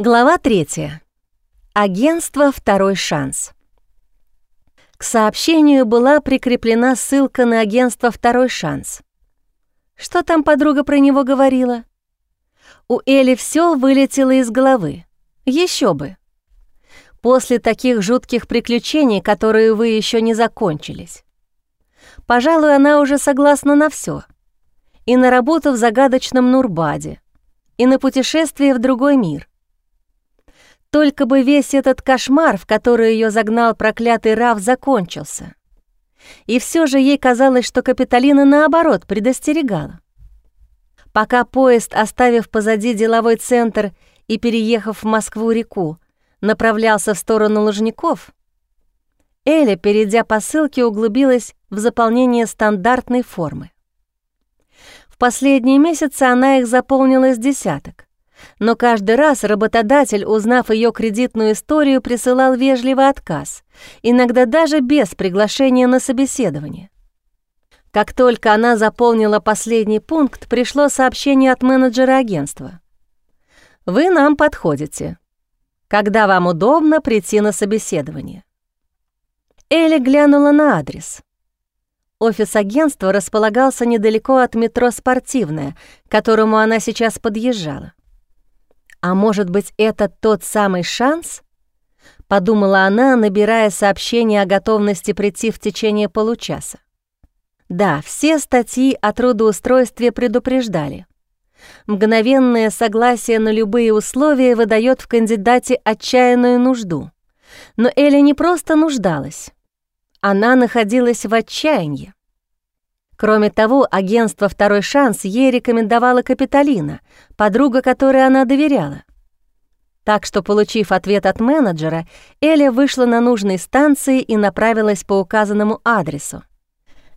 Глава третья. Агентство «Второй шанс». К сообщению была прикреплена ссылка на агентство «Второй шанс». Что там подруга про него говорила? У Эли все вылетело из головы. Еще бы. После таких жутких приключений, которые вы еще не закончились. Пожалуй, она уже согласна на все. И на работу в загадочном Нурбаде, и на путешествие в другой мир — только бы весь этот кошмар, в который ее загнал проклятый Рав, закончился. И все же ей казалось, что Капитолина, наоборот, предостерегала. Пока поезд, оставив позади деловой центр и переехав в Москву-реку, направлялся в сторону Лужников, Эля, перейдя по ссылке, углубилась в заполнение стандартной формы. В последние месяцы она их заполнила с десяток. Но каждый раз работодатель, узнав ее кредитную историю, присылал вежливый отказ, иногда даже без приглашения на собеседование. Как только она заполнила последний пункт, пришло сообщение от менеджера агентства. «Вы нам подходите. Когда вам удобно прийти на собеседование?» Элли глянула на адрес. Офис агентства располагался недалеко от метро «Спортивная», к которому она сейчас подъезжала. А может быть, это тот самый шанс? Подумала она, набирая сообщение о готовности прийти в течение получаса. Да, все статьи о трудоустройстве предупреждали. Мгновенное согласие на любые условия выдает в кандидате отчаянную нужду. Но Эля не просто нуждалась. Она находилась в отчаянии. Кроме того, агентство «Второй шанс» ей рекомендовала Капитолина, подруга, которой она доверяла. Так что, получив ответ от менеджера, Эля вышла на нужной станции и направилась по указанному адресу,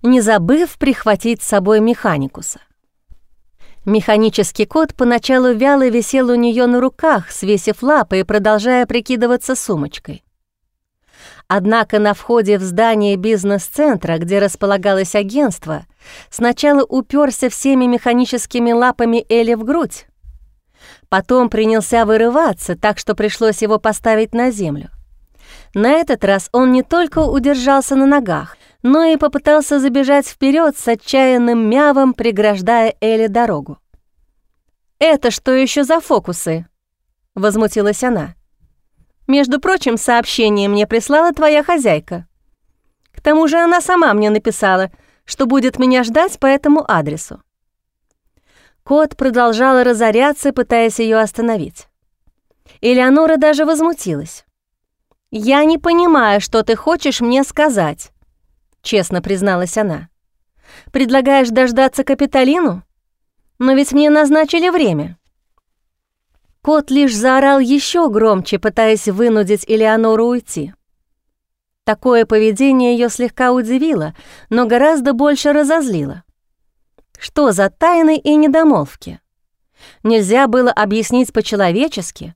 не забыв прихватить с собой механикуса. Механический кот поначалу вяло висел у нее на руках, свесив лапы и продолжая прикидываться сумочкой. Однако на входе в здание бизнес-центра, где располагалось агентство, сначала уперся всеми механическими лапами Эли в грудь. Потом принялся вырываться, так что пришлось его поставить на землю. На этот раз он не только удержался на ногах, но и попытался забежать вперед с отчаянным мявом, преграждая Элли дорогу. «Это что еще за фокусы?» — возмутилась она. Между прочим, сообщение мне прислала твоя хозяйка. К тому же она сама мне написала, что будет меня ждать по этому адресу. Кот продолжала разоряться, пытаясь ее остановить. Элеонора даже возмутилась. «Я не понимаю, что ты хочешь мне сказать», — честно призналась она. «Предлагаешь дождаться Капитолину? Но ведь мне назначили время». Кот лишь заорал еще громче, пытаясь вынудить Элеонору уйти. Такое поведение ее слегка удивило, но гораздо больше разозлило. Что за тайны и недомолвки? Нельзя было объяснить по-человечески,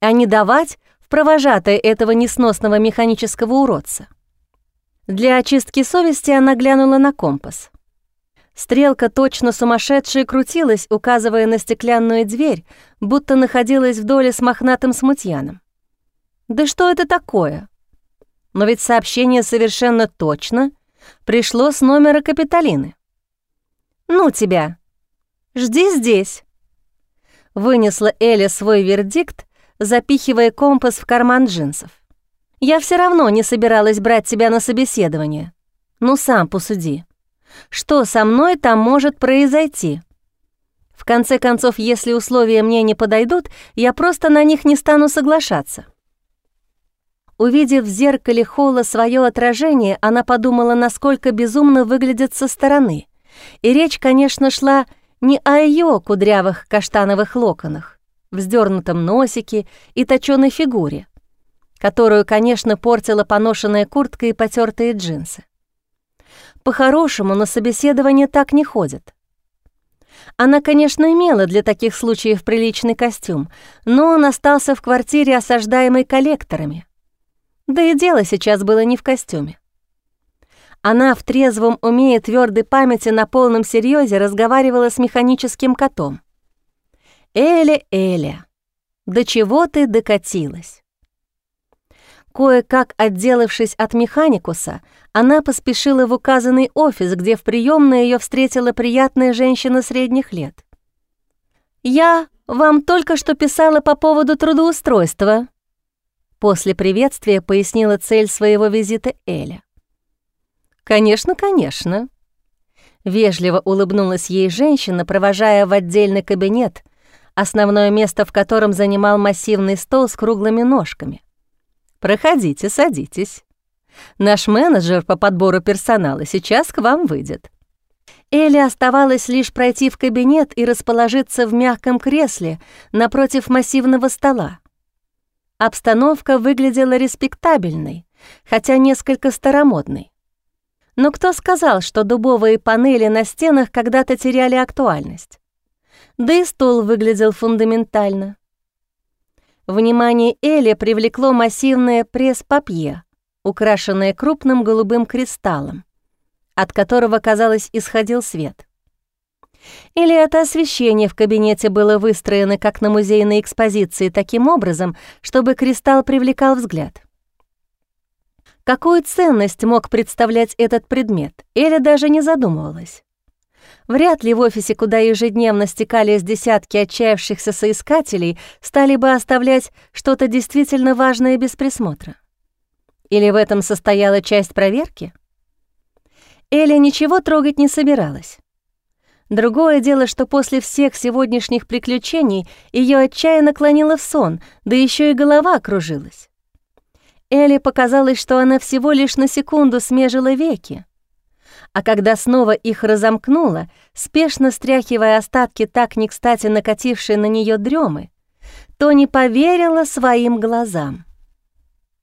а не давать в провожатое этого несносного механического уродца. Для очистки совести она глянула на компас. Стрелка точно сумасшедшая крутилась, указывая на стеклянную дверь, будто находилась в доле с мохнатым смутьяном. Да что это такое? Но ведь сообщение совершенно точно пришло с номера Капитолины. «Ну тебя! Жди здесь!» Вынесла Эля свой вердикт, запихивая компас в карман джинсов. «Я все равно не собиралась брать тебя на собеседование. Ну, сам посуди. Что со мной там может произойти? В конце концов, если условия мне не подойдут, я просто на них не стану соглашаться. Увидев в зеркале холла свое отражение, она подумала, насколько безумно выглядит со стороны. И речь, конечно, шла не о ее кудрявых каштановых локонах, вздернутом носике и точёной фигуре, которую, конечно, портила поношенная куртка и потертые джинсы. По-хорошему, на собеседование так не ходят. Она, конечно, имела для таких случаев приличный костюм, но он остался в квартире, осаждаемой коллекторами. Да и дело сейчас было не в костюме. Она в трезвом уме и твердой памяти на полном серьезе разговаривала с механическим котом. «Эля, Эля, до чего ты докатилась?» Кое-как отделавшись от механикуса, она поспешила в указанный офис, где в приемной ее встретила приятная женщина средних лет. «Я вам только что писала по поводу трудоустройства», после приветствия пояснила цель своего визита Эля. «Конечно, конечно», Вежливо улыбнулась ей женщина, провожая в отдельный кабинет, основное место в котором занимал массивный стол с круглыми ножками. «Проходите, садитесь. Наш менеджер по подбору персонала сейчас к вам выйдет». Элли оставалось лишь пройти в кабинет и расположиться в мягком кресле напротив массивного стола. Обстановка выглядела респектабельной, хотя несколько старомодной. Но кто сказал, что дубовые панели на стенах когда-то теряли актуальность? Да и стол выглядел фундаментально. Внимание Эли привлекло массивное пресс-папье, украшенное крупным голубым кристаллом, от которого, казалось, исходил свет. Или это освещение в кабинете было выстроено, как на музейной экспозиции, таким образом, чтобы кристалл привлекал взгляд. Какую ценность мог представлять этот предмет, Эля даже не задумывалась. Вряд ли в офисе, куда ежедневно стекались десятки отчаявшихся соискателей, стали бы оставлять что-то действительно важное без присмотра. Или в этом состояла часть проверки? Эля ничего трогать не собиралась. Другое дело, что после всех сегодняшних приключений ее отчаянно клонило в сон, да еще и голова кружилась. Элли показалось, что она всего лишь на секунду смежила веки, а когда снова их разомкнула, спешно стряхивая остатки так не кстати накатившей на нее дремы, то не поверила своим глазам.